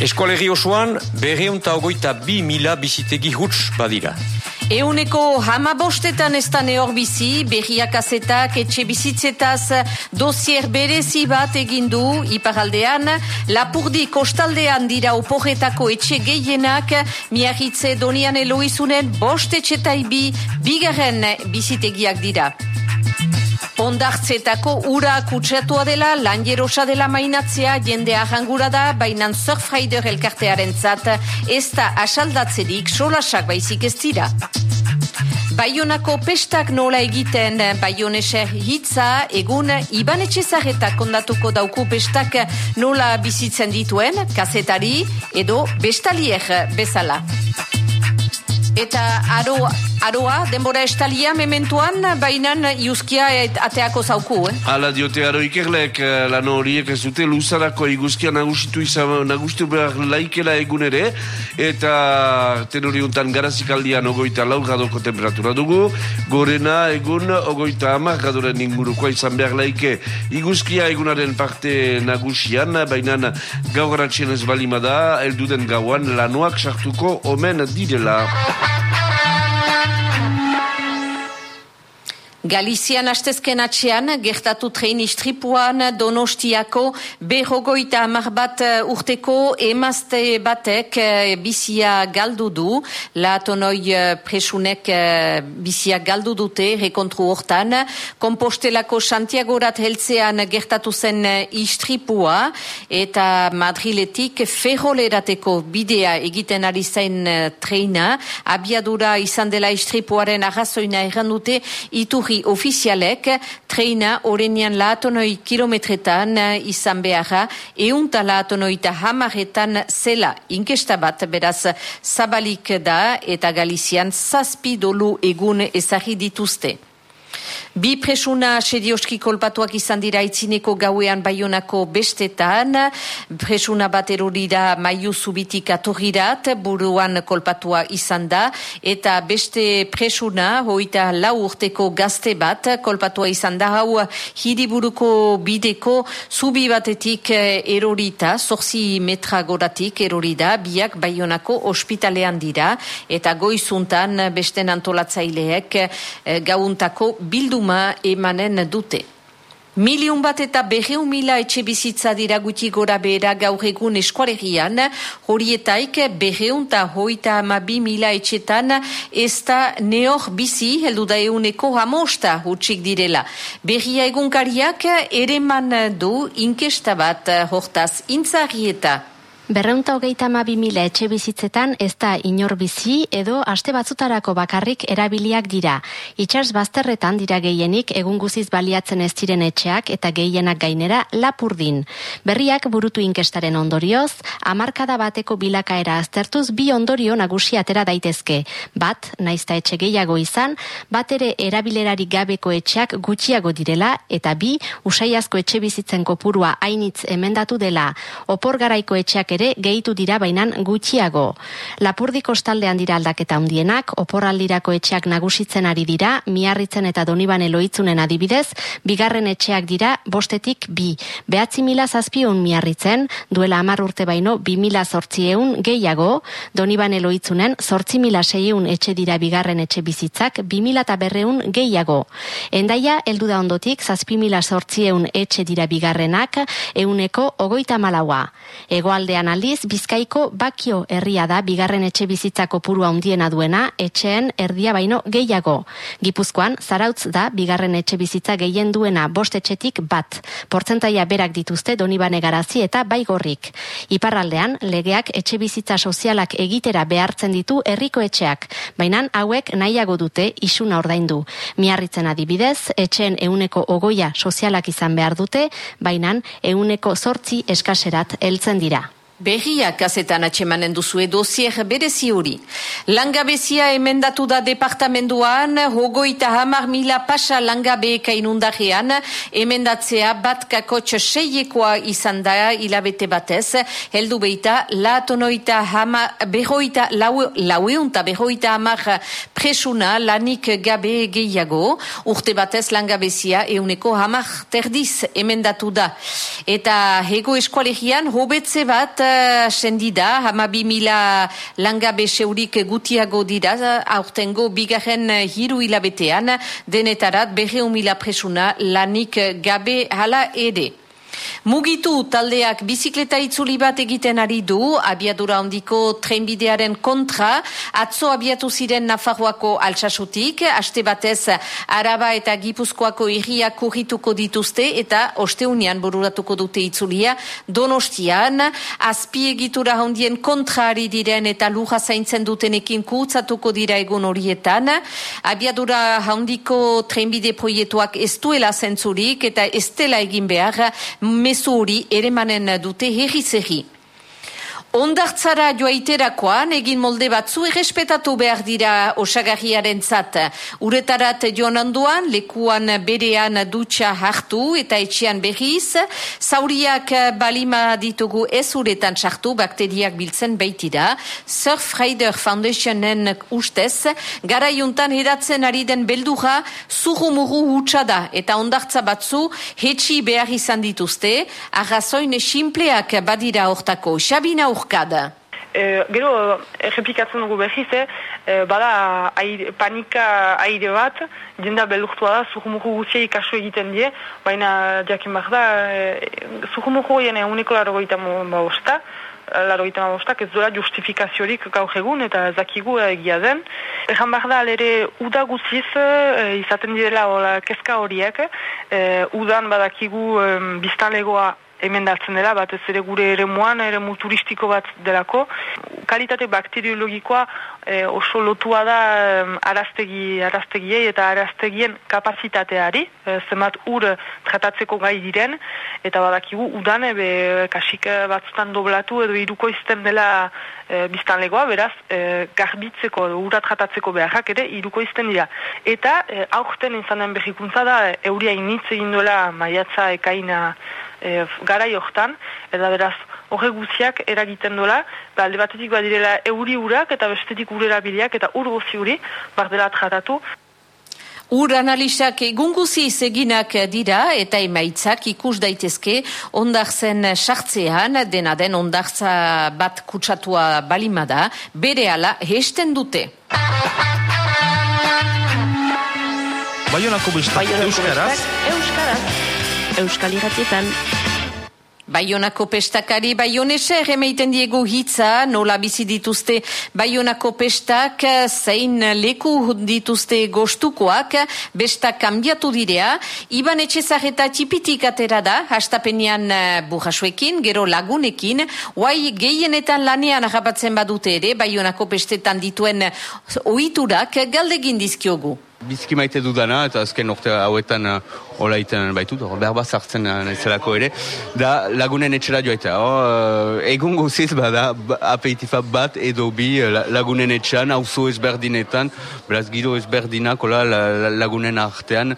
Eskualegi osoan, berreunta ogoita bi mila bizitegi huts badira. Euneko hama bostetan ez da neor bizi, berriak azetak etxe bizitzetaz dosier berezi bat egindu iparaldean, lapurdi kostaldean dira oporretako etxe gehienak, miarritze donian eloizunen bost etxetaibi bigarren bizitegiak dira. Ondartzetako ura kutsatua dela, lan jerosa dela mainatzea, jende ahangura da, bainan surfrider elkartearen zat, ez da asaldatzerik solasak baizik ez dira. Baionako pestak nola egiten baioneser hitza, egun iban etxezarretak kondatuko dauku pestak nola bizitzen dituen, kazetari edo bestalier bezala. Eta aro, aroa, denbora estalia mementuan, bainan iuzkia ateako zauku, eh? Hala diote aro ikerlek, eh, lan horiek ez dute luzarako iguzkia nagusitu izan, nagusitu behar laikela egun ere, eta tenori untan garazikaldian ogoita lau gadoko temperatura dugu, gorena egun ogoita amak gadoren ingurukoa izan behar laike iguzkia egunaren parte nagusian, bainan gauratzen ez balimada, elduden gauan lanuak sartuko omen direla. Galizian astezken atxean, gertatu trein istripuan donostiako berrogoita amar bat uh, urteko emazte batek uh, bizia galdu du, la tonoi uh, presunek bizia galdu dute rekontru hortan, kompostelako Santiagorat heltzean gertatu zen istripua, eta Madriletik ferrolerateko bidea egiten ari zain treina, abiadura izan dela istripuaren arrazoina errandute, itu ofizialek treina orenian laatonoi kilometretan eh, izan beharra eunta laatonoita hamaretan zela inkesta bat beraz zabalik da eta Galizian zazpi dolu egun ezagri dituzte. Bi presuna sedioski kolpatuak izan dira itzineko gauean baionako bestetan. Presuna bat erori da maiu zubitik atorrirat, buruan kolpatua izan da. Eta beste presuna, hoita lau urteko gazte bat, kolpatua izan da hau hiriburuko bideko zubi batetik erorita, zorzi metra goratik erorida, biak baionako ospitalean dira. Eta goizuntan beste antolatzaileek eh, gauntako bilduma emanen dute. Miliun bat eta berreun mila etxe bizitza dira guti gora behera gaur egun eskuaregian, horietaik berreun eta hoita ama bi mila etxetan ez da neor bizi heldu da euneko hamosta hutsik direla. Berria egunkariak ere man du inkesta bat hortaz intzarrieta. Berreunta hogeita amabi mila etxe bizitzetan ez da inor bizi edo aste batzutarako bakarrik erabiliak dira. Itxars bazterretan dira gehienik egun guziz baliatzen ez diren etxeak eta gehienak gainera lapurdin. Berriak burutu inkestaren ondorioz, amarkada bateko bilakaera aztertuz bi ondorio nagusi atera daitezke. Bat, naizta etxe gehiago izan, bat ere erabilerarik gabeko etxeak gutxiago direla eta bi, usaiazko etxe bizitzen kopurua hainitz emendatu dela. Opor garaiko etxeak ere gehitu dira bainan gutxiago. Lapurdi kostaldean dira aldaketa handienak, oporaldirako etxeak nagusitzen ari dira, miarritzen eta doniban eloitzunen adibidez, bigarren etxeak dira bostetik bi. Behatzi mila zazpion miarritzen, duela amar urte baino, bi mila zortzieun gehiago, doniban eloitzunen, zortzi mila seieun etxe dira bigarren etxe bizitzak, bi mila eta berreun gehiago. Endaia, heldu da ondotik, zazpi mila zortzieun etxe dira bigarrenak, euneko ogoita malaua. Egoaldean aldiz, bizkaiko bakio herria da bigarren etxe bizitzako puru handiena duena, etxeen erdia baino gehiago. Gipuzkoan, zarautz da bigarren etxe bizitza gehien duena bost etxetik bat. Portzentaia berak dituzte donibane garazi eta baigorrik. Iparraldean, legeak etxe bizitza sozialak egitera behartzen ditu herriko etxeak, baina hauek nahiago dute isuna ordaindu. Miarritzen adibidez, etxeen euneko ogoia sozialak izan behar dute, baina euneko sortzi eskaserat heltzen dira. Berriak azetan atxemanen duzu dosier berezi hori. Langabezia emendatu da departamenduan, hogoita hamar mila pasa langabeeka inundarean, emendatzea bat kakotx seiekoa izan da hilabete batez, heldu beita, latonoita hama, behoita, lau, laueunta behoita hamar presuna lanik gabe gehiago, urte batez langabezia euneko hamar terdiz emendatu da. Eta hego eskualegian, hobetze bat, sendida, hama bi mila langabe seurik gutiago dira, aurtengo bigarren hiru hilabetean, denetarat berreun mila presuna lanik gabe hala ere. Mugitu taldeak bizikleta itzuli bat egiten ari du, abiadura ondiko trenbidearen kontra, atzo abiatu ziren Nafarroako altsasutik, aste batez Araba eta Gipuzkoako irriak kurrituko dituzte eta osteunian bururatuko dute itzulia donostian, azpiegitura hondien kontrari diren eta luja zaintzen dutenekin kutzatuko dira egun horietan, abiadura handiko trenbide proietuak ez duela zentzurik eta ez dela egin behar, mezu hori ere manen dute herri zerri. Ondartzara joaiterakoan egin molde batzu errespetatu behar dira osagarriaren zat. Uretarat joan onduan, lekuan berean dutxa hartu eta etxean berriz, zauriak balima ditugu ez uretan sartu bakteriak biltzen baitira. Surf Rider Foundationen ustez, gara juntan heratzen ari den beldura zurumuru hutsa da eta ondartza batzu hetxi behar izan dituzte, arrazoin simpleak badira hortako. Xabina urkada. E, gero, errepikatzen dugu behiz, e, bada aire, panika aire bat, jenda belurtua da, zuhumuhu guzia ikasu egiten die, baina jakin behar da, e, zuhumuhu egin eguneko laro goita bosta, laro goita bosta, ez duela justifikaziorik gaur egun eta zakigu egia den. Ejan behar da, alere, uda guziz, e, izaten direla ola, kezka horiek, e, udan badakigu e, biztanlegoa emendatzen dela, bat ez ere gure ere moan, ere turistiko bat delako. Kalitate bakteriologikoa e, oso lotua da araztegi, araztegiei eta araztegien kapazitateari, e, zenbat ur tratatzeko gai diren, eta badakigu udan ebe kasik batzutan doblatu edo iruko izten dela e, biztanlegoa, beraz, e, garbitzeko, ura tratatzeko beharrak ere iruko izten dira. Eta e, aurten izanen behikuntza da, euria initz egin duela maiatza ekaina e, gara johtan, eta beraz, horre guziak eragiten dola, ba, alde batetik badirela euri urak eta bestetik urera biliak eta ur gozi uri, bardela tratatu. Ur analizak egunguzi eginak dira eta emaitzak ikus daitezke ondartzen sartzean, dena den ondartza bat kutsatua balimada, bere ala hesten dute. Baionako bestak, Euskaraz? Euskaraz. Euskal Iratietan. Baionako pestakari baionese remeiten diego hitza, nola bizi dituzte baionako pestak, zein leku dituzte gostukoak, bestak kambiatu direa, iban etxezareta txipitik atera da, hastapenean eh, burrasuekin, gero lagunekin, guai gehienetan lanean agabatzen badute ere, baionako pestetan dituen ohiturak galdegin dizkiogu. Bizki maite dudana, eta azken orte hauetan uh, hola iten baitu, berba zartzen uh, nahizelako ere, da lagunen etxera joaita. Uh, egun guziz bada apeitifa bat edo bi uh, lagunen etxean, hauzo ezberdinetan, beraz giro ezberdinak hola lagunen artean.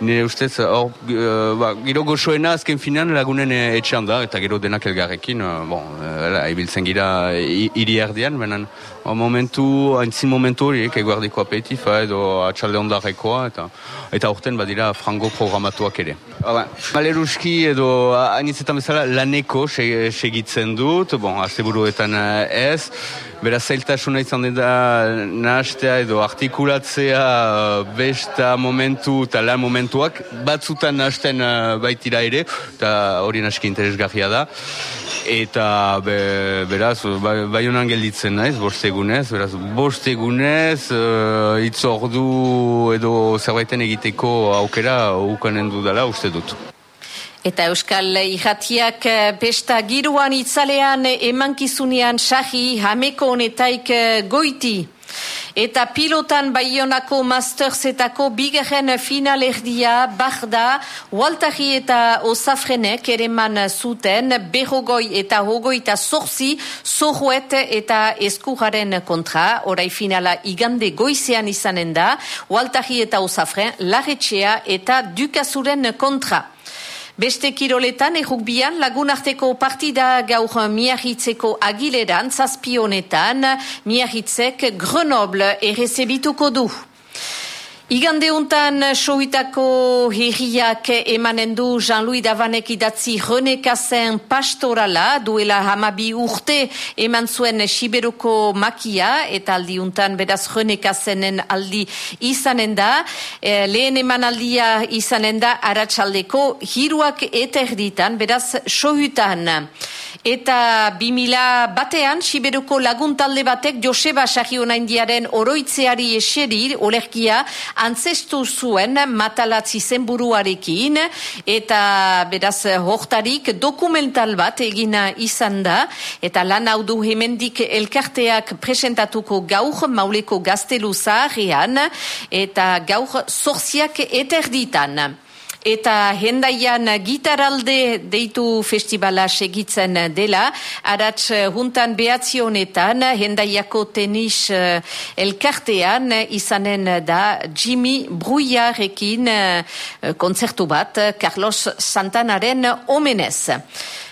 Nire ustez, hor, uh, ba, giro goxoena azken finan lagunen etxean da, eta gero denak elgarrekin, bon, uh, ibiltzen gira hiri erdian, benen, momentu, haintzin momentu horiek, eguardiko apeitifa edo atxalde ondarrekoa, eta eta urten badira frango programatuak ere. Maleruski edo hainitzetan bezala laneko segitzen dut, bon, asteburuetan eh, ez, Beraz, zailtasuna izan da nahastea edo artikulatzea eh, besta momentu eta lan momentuak, batzutan nahasten uh, baitira ere, eta hori naski interesgarria da. Eta be, beraz, ba, bai honan gelditzen naiz, bost egunez, beraz, bost egunez, uh, itzordu edo zerbaiten egiteko aukera ukanen dudala uste dut. Eta Euskal Ijatiak besta giruan itzalean emankizunean sahi hameko honetaik goiti. Eta pilotan baionako masterzetako bigarren finalerdia barda Waltari eta Osafrenek ereman zuten berrogoi eta hogoi eta zorzi zorruet eta eskuraren kontra. Horai finala igande goizean izanen da Waltari eta Osafren larretxea eta dukazuren kontra. Beste kiroletan errukbian lagunarteko partida gaur miahitzeko agileran zazpionetan miahitzek Grenoble errezebituko du. Igande untan sohitako herriak emanen du Jean-Louis Davanek idatzi renekazen pastorala. Duela hamabi urte eman zuen Siberuko makia eta aldi untan beraz renekazenen aldi izanen da. E, lehen eman aldia izanen da aratsaldeko hiruak eta erditan beraz sohitan eta bimila batean Siberuko laguntalde batek Joseba Sahionaindiaren indiaren oroitzeari eseri olerkia antzestu zuen matalatzi zenburuarekin. Eta beraz hortarik dokumental bat egina izan da. Eta lan hau du hemendik elkarteak presentatuko gaur mauleko gaztelu zaharrean. Eta gaur zorziak eterditan. Eta hendaian gitaralde deitu festivala segitzen dela, aratz juntan behatzionetan, hendaiako tenis uh, elkartean izanen da Jimmy Bruyarekin uh, konzertu bat, Carlos Santanaren omenez.